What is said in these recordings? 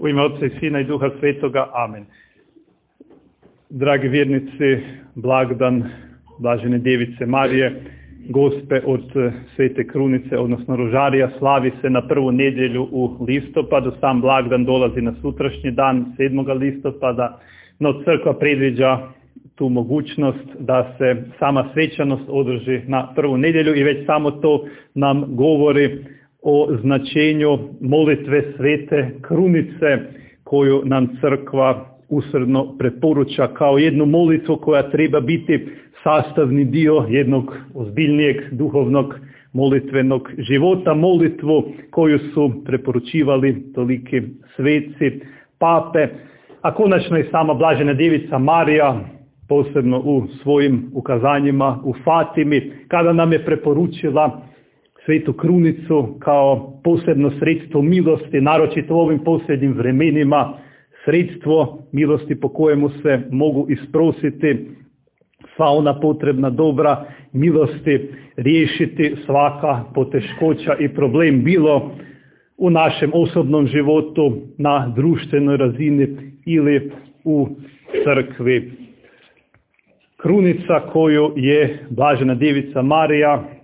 U ime Otca i Sina i Duha Svetoga. Amen. Dragi vjernici, blagdan Blažene Djevice Marije, gospe od Svete Krunice, odnosno Rožarija, slavi se na prvu nedjelju u listopadu. Sam blagdan dolazi na sutrašnji dan, 7. listopada, no crkva predviđa tu mogućnost da se sama svečanost održi na prvu nedjelju i već samo to nam govori o značenju molitve svete krunice koju nam crkva usredno preporuča kao jednu molitvu koja treba biti sastavni dio jednog ozbiljnijeg duhovnog molitvenog života, molitvu koju su preporučivali toliki sveci, pape, a konačno i sama Blažena Djevica Marija, posebno u svojim ukazanjima u Fatimi, kada nam je preporučila svetu krunicu kao posebno sredstvo milosti, naročito u ovim posljednjim vremenima, sredstvo milosti po kojemu se mogu isprositi sva ona potrebna dobra milosti, riješiti svaka poteškoća i problem bilo u našem osobnom životu, na društvenoj razini ili u crkvi. Krunica koju je Blažena Djevica Marija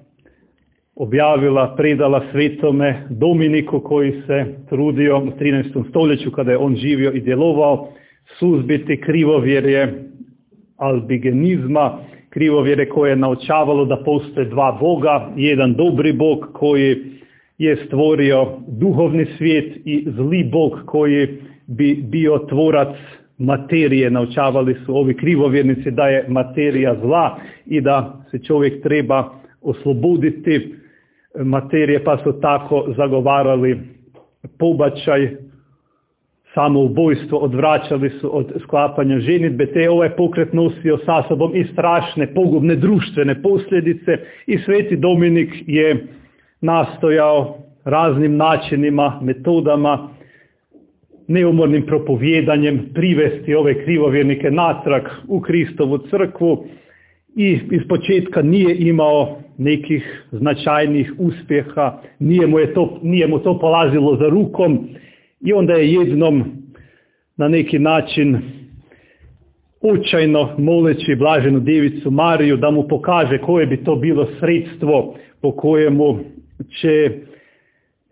objavila, predala svetome Dominiku koji se trudio u 13. stoljeću kada je on živio i djelovao suzbiti krivovjerje albigenizma, krivovjere koje je naučavalo da postoje dva Boga, jedan dobri Bog koji je stvorio duhovni svijet i zli Bog koji bi bio tvorac materije, naučavali su ovi krivovjernici da je materija zla i da se čovjek treba osloboditi materije, pa su tako zagovarali pobačaj, samoubojstvo, odvraćali su od sklapanja ženitbe, te ovaj pokret nosio sa sobom i strašne, pogubne društvene posljedice i Sveti Dominik je nastojao raznim načinima, metodama, neumornim propovjedanjem privesti ove krivovjernike natrag u Kristovu crkvu i iz početka nije imao nekih značajnih uspjeha, nije mu, je to, nije mu to polazilo za rukom i onda je jednom na neki način učajno moleći Blaženu Divicu Mariju da mu pokaže koje bi to bilo sredstvo po kojemu će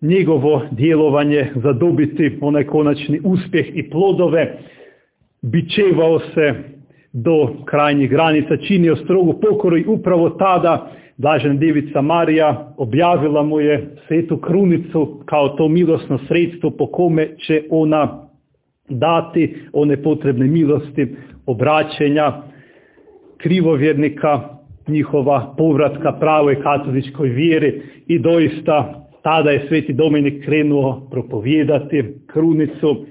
njegovo djelovanje zadobiti onaj konačni uspjeh i plodove, bičevao se do krajnjih granica, činio strogu pokoru i upravo tada Blažena Divica Marija objavila mu je svetu krunicu kao to milosno sredstvo po kome će ona dati one potrebne milosti, obraćenja, krivovjernika, njihova povratka pravoj katoličkoj vjeri. I doista tada je Sveti Dominik krenuo propovijedati krunicu,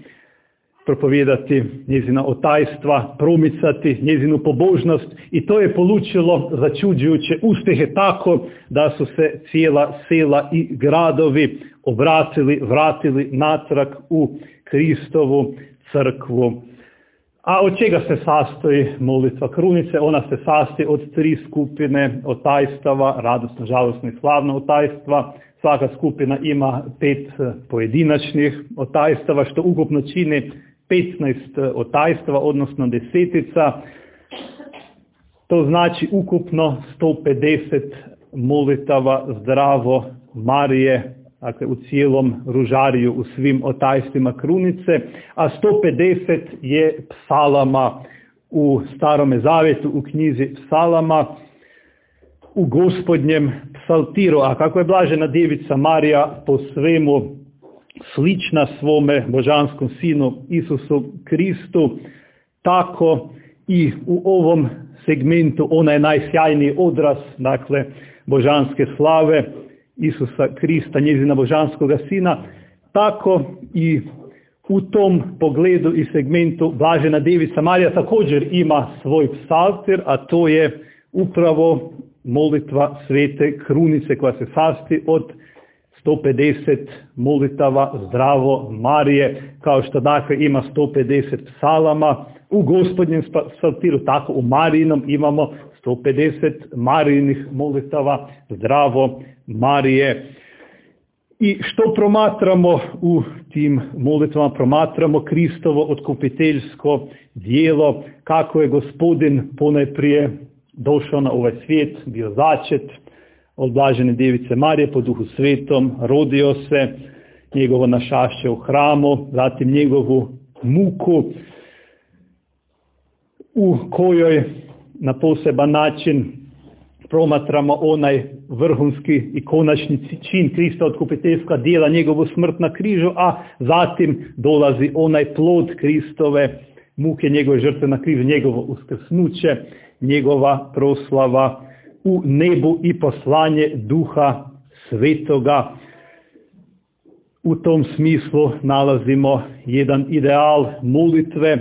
propovijedati njezina otajstva, promicati njezinu pobožnost i to je polučilo začuđujuće uspjehe tako da su se cijela sela i gradovi obratili, vratili natrag u Kristovu crkvu. A od čega se sastoji molitva krunice? Ona se sastoji od tri skupine otajstava, radosno, žalostno i slavno otajstva, Svaka skupina ima pet pojedinačnih otajstava, što ukupno čini 15 eh, otajstva, odnosno desetica. To znači ukupno 150 molitava zdravo Marije, dakle u cijelom ružariju, u svim otajstvima krunice, a 150 je psalama u starome zavjetu, u knjizi psalama, u gospodnjem psaltiru, a kako je blažena djevica Marija po svemu slična svome božanskom sinu Isusu Kristu, tako i u ovom segmentu ona je najsjajniji odraz, dakle, božanske slave Isusa Krista, njezina božanskoga sina, tako i u tom pogledu i segmentu Blažena Devica Marija također ima svoj psaltir, a to je upravo molitva svete krunice koja se sasti od 150 molitava zdravo Marije, kao što dakle ima 150 psalama, u gospodnjem psaltiru, tako u Marijinom imamo 150 Marijinih molitava zdravo Marije. I što promatramo u tim molitvama? Promatramo Kristovo otkupiteljsko dijelo, kako je gospodin ponajprije došao na ovaj svijet, bio začet od blažene djevice Marije po duhu svetom, rodio se, njegovo našašće u hramu, zatim njegovu muku u kojoj na poseban način promatramo onaj vrhunski i konačni čin Krista otkupiteljska dijela, njegovu smrt na križu, a zatim dolazi onaj plod Kristove muke, njegove žrtve na križu, njegovo uskrsnuće, njegova proslava u nebu i poslanje duha svetoga. U tom smislu nalazimo jedan ideal molitve,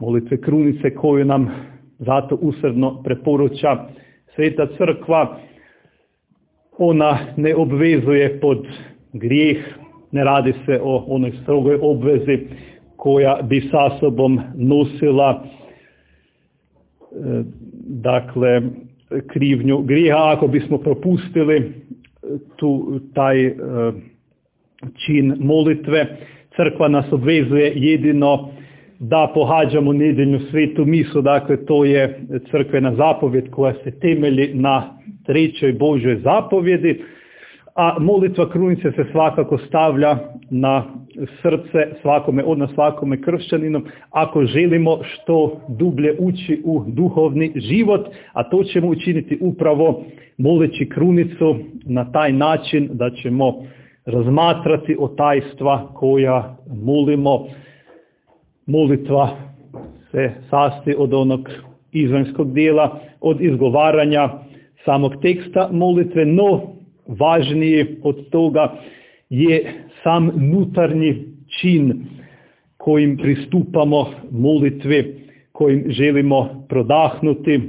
molitve krunice koju nam zato usredno preporuča Sveta crkva. Ona ne obvezuje pod grijeh, ne radi se o onoj strogoj obvezi koja bi sa sobom nosila e, dakle krivnju grijeha ako bismo propustili tu taj e, čin molitve. Crkva nas obvezuje jedino da pohađamo nedjeljnu svetu misu, dakle to je crkvena zapovjed koja se temelji na trećoj Božoj zapovjedi, a molitva krunice se svakako stavlja na srce svakome, od nas svakome kršćaninom, ako želimo što dublje ući u duhovni život, a to ćemo učiniti upravo moleći krunicu na taj način da ćemo razmatrati o tajstva koja molimo. Molitva se sasti od onog izvanjskog dijela, od izgovaranja samog teksta molitve, no važnije od toga je sam nutarnji čin kojim pristupamo molitvi, kojim želimo prodahnuti e,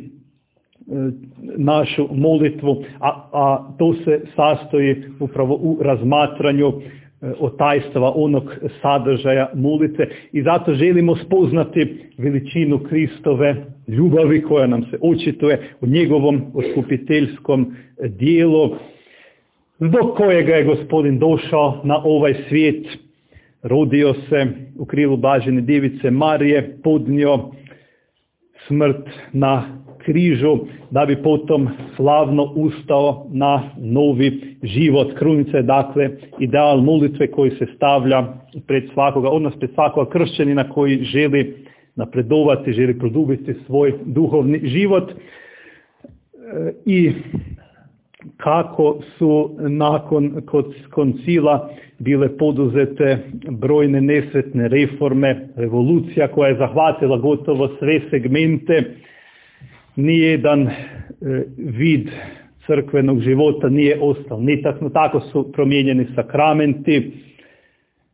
našu molitvu, a, a to se sastoji upravo u razmatranju e, otajstva onog sadržaja molitve. I zato želimo spoznati veličinu Kristove ljubavi koja nam se očituje u njegovom oskupiteljskom dijelu zbog kojega je gospodin došao na ovaj svijet, rodio se u krilu Bažene divice Marije, podnio smrt na križu, da bi potom slavno ustao na novi život. Krunica je dakle ideal molitve koji se stavlja pred svakoga, odnos pred svakoga kršćanina koji želi napredovati, želi produbiti svoj duhovni život. E, I kako su nakon koncila bile poduzete brojne nesretne reforme, revolucija koja je zahvatila gotovo sve segmente, nijedan e, vid crkvenog života nije ostao. Nitakno, tako su promijenjeni sakramenti,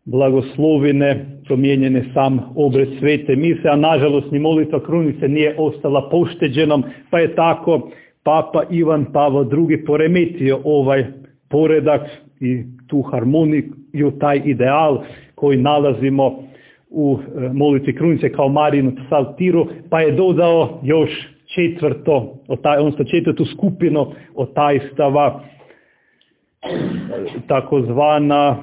blagoslovine, promijenjene sam obred svete mise, a nažalost ni molitva krunice nije ostala pošteđenom, pa je tako Papa Ivan Pavo II poremetio ovaj poredak i tu harmoniju, taj ideal koji nalazimo u e, molitvi krunice kao Marinu Saltiru, pa je dodao još četvrto, odnosno četvrtu skupinu otajstava, e, takozvana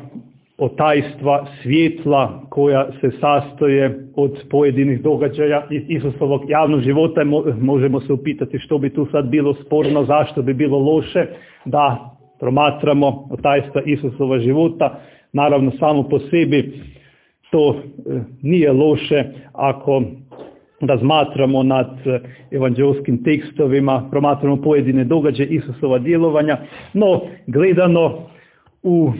otajstva svjetla koja se sastoje od pojedinih događaja iz Isusovog javnog života. Možemo se upitati što bi tu sad bilo sporno, zašto bi bilo loše da promatramo otajstva Isusova života. Naravno samo po sebi to e, nije loše ako razmatramo nad e, evanđelskim tekstovima, promatramo pojedine događaje Isusova djelovanja, no gledano u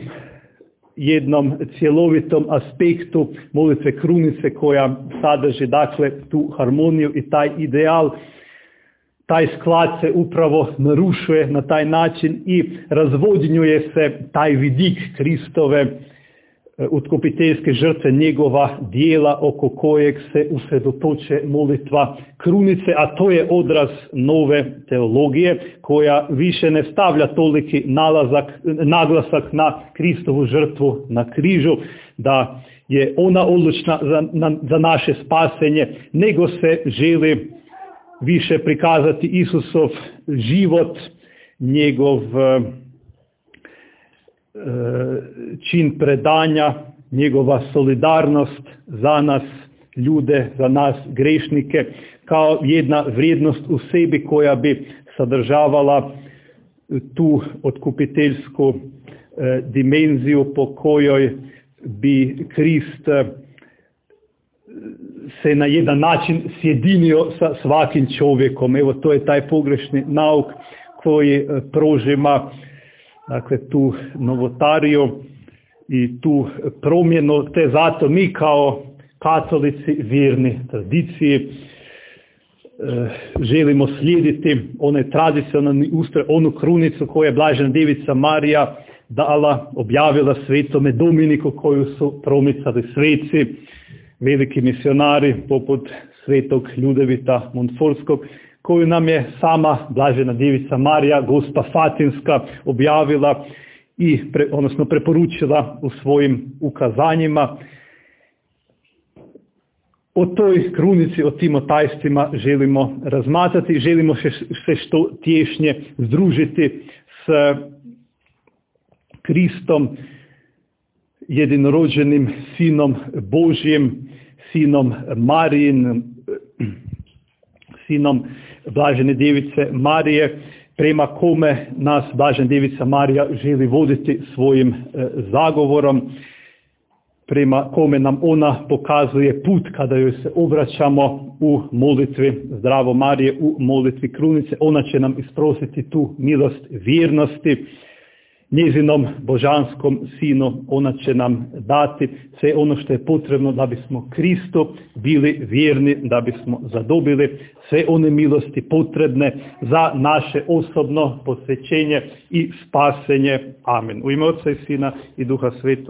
jednom cjelovitom aspektu molitve krunice koja sadrži dakle tu harmoniju i taj ideal. Taj sklad se upravo narušuje na taj način i razvodnjuje se taj vidik Kristove utkopiteljske žrtve njegova dijela oko kojeg se usredotoče molitva krunice, a to je odraz nove teologije koja više ne stavlja toliki nalazak, naglasak na Kristovu žrtvu na križu, da je ona odlučna za, na, za naše spasenje, nego se želi više prikazati Isusov život, njegov čin predanja, njegova solidarnost za nas ljude, za nas grešnike, kao jedna vrijednost u sebi koja bi sadržavala tu otkupiteljsku dimenziju po kojoj bi Krist se na jedan način sjedinio sa svakim čovjekom. Evo to je taj pogrešni nauk koji prožima dakle, tu novotariju i tu promjenu, te zato mi kao katolici vjerni tradiciji želimo slijediti onaj tradicionalni ustroj, onu krunicu koju je Blažena Divica Marija dala, objavila svetome Dominiku koju su promicali sveci, veliki misionari poput svetog Ljudevita Montforskog, koju nam je sama Blažena Divica Marija, gospa Fatinska, objavila i odnosno preporučila u svojim ukazanjima. O toj krunici, o tim otajstvima želimo razmatrati, želimo se što tješnje združiti s Kristom, jedinorođenim sinom Božjim, sinom Marijin, sinom Blažene Device Marije, prema kome nas Blažena Devica Marija želi voditi svojim zagovorom, prema kome nam ona pokazuje put kada joj se obraćamo u molitvi. Zdravo Marije, u molitvi Krunice. Ona će nam isprositi tu milost vjernosti, njezinom božanskom sinu ona će nam dati sve ono što je potrebno da bismo Kristu bili vjerni, da bismo zadobili sve one milosti potrebne za naše osobno posvećenje i spasenje. Amen. U ime Otca i Sina i Duha Svetog.